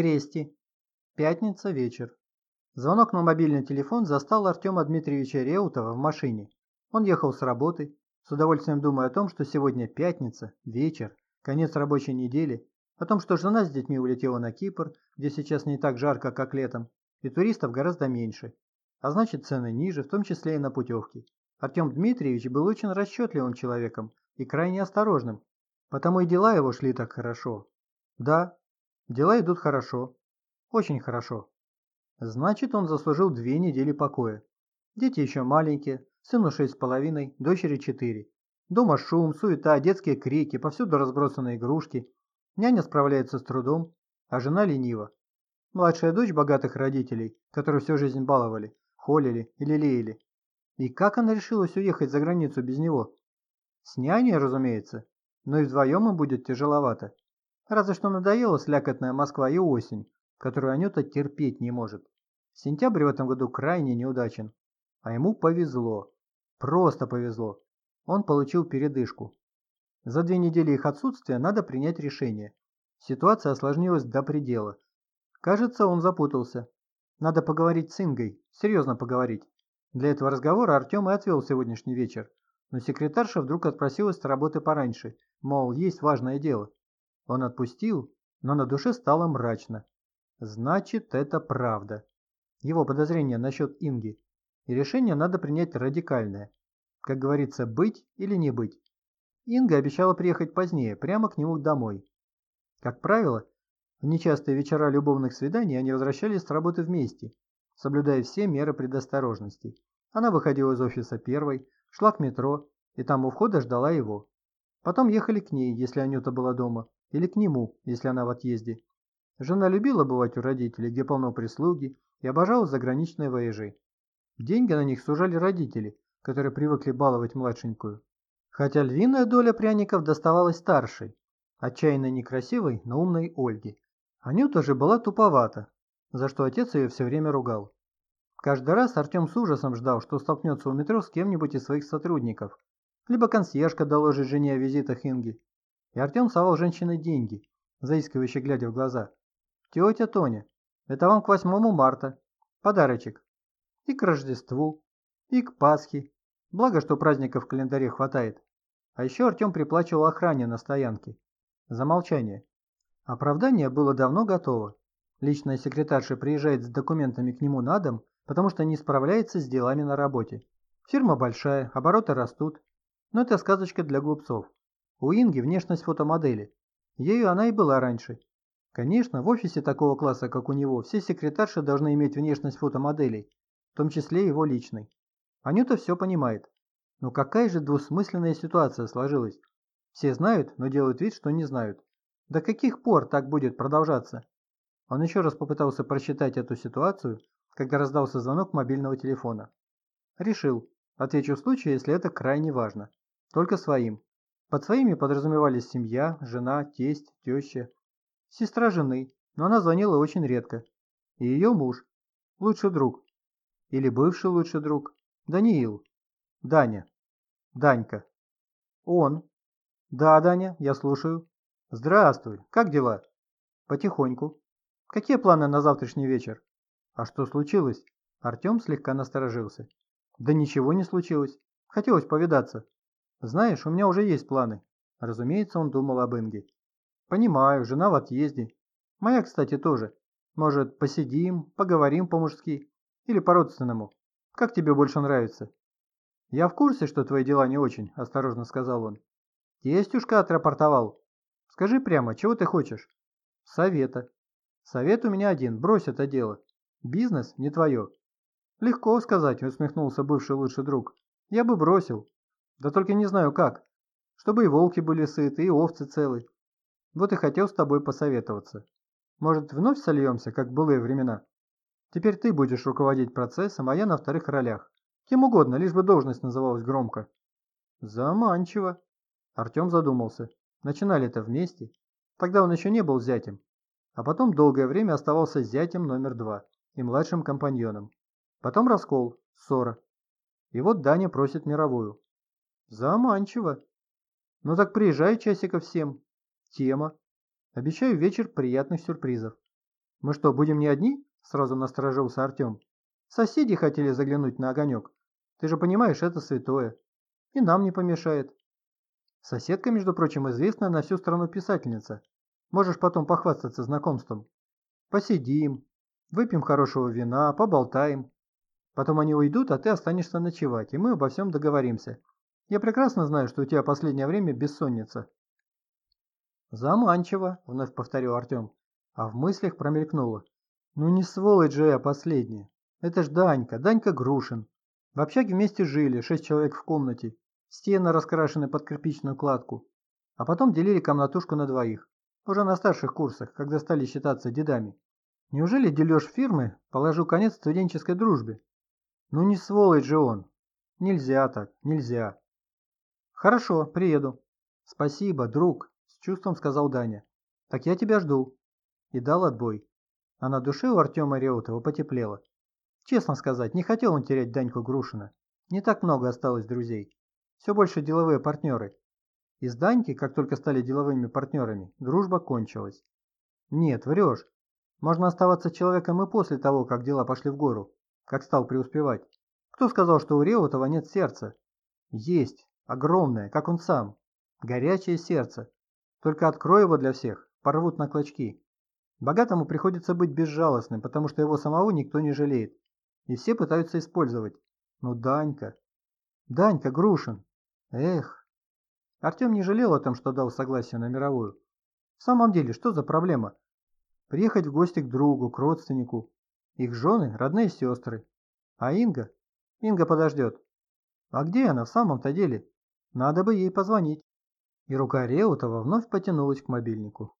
Крести. Пятница, вечер. Звонок на мобильный телефон застал Артема Дмитриевича Реутова в машине. Он ехал с работы, с удовольствием думая о том, что сегодня пятница, вечер, конец рабочей недели, о том, что жена с детьми улетела на Кипр, где сейчас не так жарко, как летом, и туристов гораздо меньше, а значит цены ниже, в том числе и на путевки. Артем Дмитриевич был очень расчетливым человеком и крайне осторожным, потому и дела его шли так хорошо. Да, дела идут хорошо, очень хорошо. Значит, он заслужил две недели покоя. Дети еще маленькие, сыну шесть с половиной, дочери четыре. Дома шум, суета, детские крики, повсюду разбросаны игрушки. Няня справляется с трудом, а жена ленива. Младшая дочь богатых родителей, которую всю жизнь баловали, холили и лелеяли. И как она решилась уехать за границу без него? С няней, разумеется, но и вдвоем им будет тяжеловато. Разве что надоела слякотная Москва и осень, которую Анюта терпеть не может. Сентябрь в этом году крайне неудачен. А ему повезло. Просто повезло. Он получил передышку. За две недели их отсутствия надо принять решение. Ситуация осложнилась до предела. Кажется, он запутался. Надо поговорить с Ингой, серьезно поговорить. Для этого разговора Артем и отвел сегодняшний вечер. Но секретарша вдруг отпросилась с работы пораньше, мол, есть важное дело. Он отпустил, но на душе стало мрачно. Значит, это правда. Его подозрения насчет Инги. И решение надо принять радикальное. Как говорится, быть или не быть. Инга обещала приехать позднее, прямо к нему домой. Как правило, в нечастые вечера любовных свиданий они возвращались с работы вместе, соблюдая все меры предосторожности. Она выходила из офиса первой, шла к метро, и там у входа ждала его. Потом ехали к ней, если Анюта была дома, или к нему, если она в отъезде. Жена любила бывать у родителей, где полно прислуги, и обожала заграничные вояжи. Деньги на них сужали родители, которые привыкли баловать младшенькую. Хотя львиная доля пряников доставалась старшей, отчаянно некрасивой, но умной Ольге. Анюта же была туповата, за что отец ее все время ругал. Каждый раз Артем с ужасом ждал, что столкнется у метро с кем-нибудь из своих сотрудников. Либо консьержка доложит жене о визитах Инги. И Артем совал женщине деньги, заискивающе глядя в глаза. «Тетя Тоня, это вам к 8 марта. Подарочек. И к Рождеству, и к Пасхе. Благо, что праздников в календаре хватает. А еще Артем приплачивал охране на стоянке. За молчание. Оправдание было давно готово. Личная секретарша приезжает с документами к нему на дом, потому что не справляется с делами на работе. Фирма большая, обороты растут. Но это сказочка для глупцов. У Инги внешность фотомодели. Ею она и была раньше. Конечно, в офисе такого класса, как у него, все секретарши должны иметь внешность фотомоделей, в том числе его личной. Анюта все понимает. Но какая же двусмысленная ситуация сложилась? Все знают, но делают вид, что не знают. До каких пор так будет продолжаться? Он еще раз попытался просчитать эту ситуацию, когда раздался звонок мобильного телефона. Решил, отвечу в случае, если это крайне важно. Только своим. Под своими подразумевались семья, жена, тесть, теща, Сестра жены, но она звонила очень редко. И ее муж. Лучший друг. Или бывший лучший друг. Даниил. Даня. Данька. Он. Да, Даня, я слушаю. Здравствуй, как дела? Потихоньку. Какие планы на завтрашний вечер? А что случилось? Артем слегка насторожился. Да ничего не случилось. Хотелось повидаться. Знаешь, у меня уже есть планы. Разумеется, он думал об Инге. Понимаю, жена в отъезде. Моя, кстати, тоже. Может, посидим, поговорим по-мужски или по-родственному. Как тебе больше нравится? Я в курсе, что твои дела не очень, осторожно сказал он. Тестюшка отрапортовал. Скажи прямо, чего ты хочешь? Совета. Совет у меня один, брось это дело. Бизнес не твое. Легко сказать, усмехнулся бывший лучший друг. Я бы бросил. Да только не знаю как. Чтобы и волки были сыты, и овцы целы. Вот и хотел с тобой посоветоваться. Может, вновь сольемся, как в былые времена? Теперь ты будешь руководить процессом, а я на вторых ролях. Кем угодно, лишь бы должность называлась громко. Заманчиво. Артем задумался. Начинали это вместе. Тогда он еще не был зятем. А потом долгое время оставался зятем номер два и младшим компаньоном. Потом раскол, ссора. И вот Даня просит мировую. Заманчиво. Ну так приезжай часиков семь. Тема. Обещаю вечер приятных сюрпризов. Мы что, будем не одни? Сразу насторожился Артем. Соседи хотели заглянуть на огонек. Ты же понимаешь, это святое. И нам не помешает. Соседка, между прочим, известная на всю страну писательница. Можешь потом похвастаться знакомством. Посидим, выпьем хорошего вина, поболтаем. Потом они уйдут, а ты останешься ночевать, и мы обо всем договоримся. Я прекрасно знаю, что у тебя последнее время бессонница. Заманчиво, вновь повторил Артем, а в мыслях промелькнуло. Ну не сволочь же я последняя. Это ж Данька, Данька Грушин. В общаге вместе жили, шесть человек в комнате. Стены раскрашены под кирпичную кладку. А потом делили комнатушку на двоих. Уже на старших курсах, когда стали считаться дедами. Неужели дележ фирмы положил конец студенческой дружбе? Ну не сволочь же он. Нельзя так, нельзя. Хорошо, приеду. Спасибо, друг, с чувством сказал Даня. Так я тебя жду. И дал отбой. А на душе у Артема Реутова потеплело. Честно сказать, не хотел он терять Даньку Грушина. Не так много осталось друзей. Все больше деловые партнеры. Из Даньки, как только стали деловыми партнерами, дружба кончилась. Нет, врешь. Можно оставаться человеком и после того, как дела пошли в гору, как стал преуспевать. Кто сказал, что у Реутова нет сердца? Есть, огромное, как он сам. Горячее сердце. Только открой его для всех, порвут на клочки. Богатому приходится быть безжалостным, потому что его самого никто не жалеет. И все пытаются использовать. Ну, Данька. Данька Грушин. Эх. Артем не жалел о том, что дал согласие на мировую. В самом деле, что за проблема? Приехать в гости к другу, к родственнику. Их жены – родные сестры. А Инга? Инга подождет. А где она в самом-то деле? Надо бы ей позвонить. И рука Реутова вновь потянулась к мобильнику.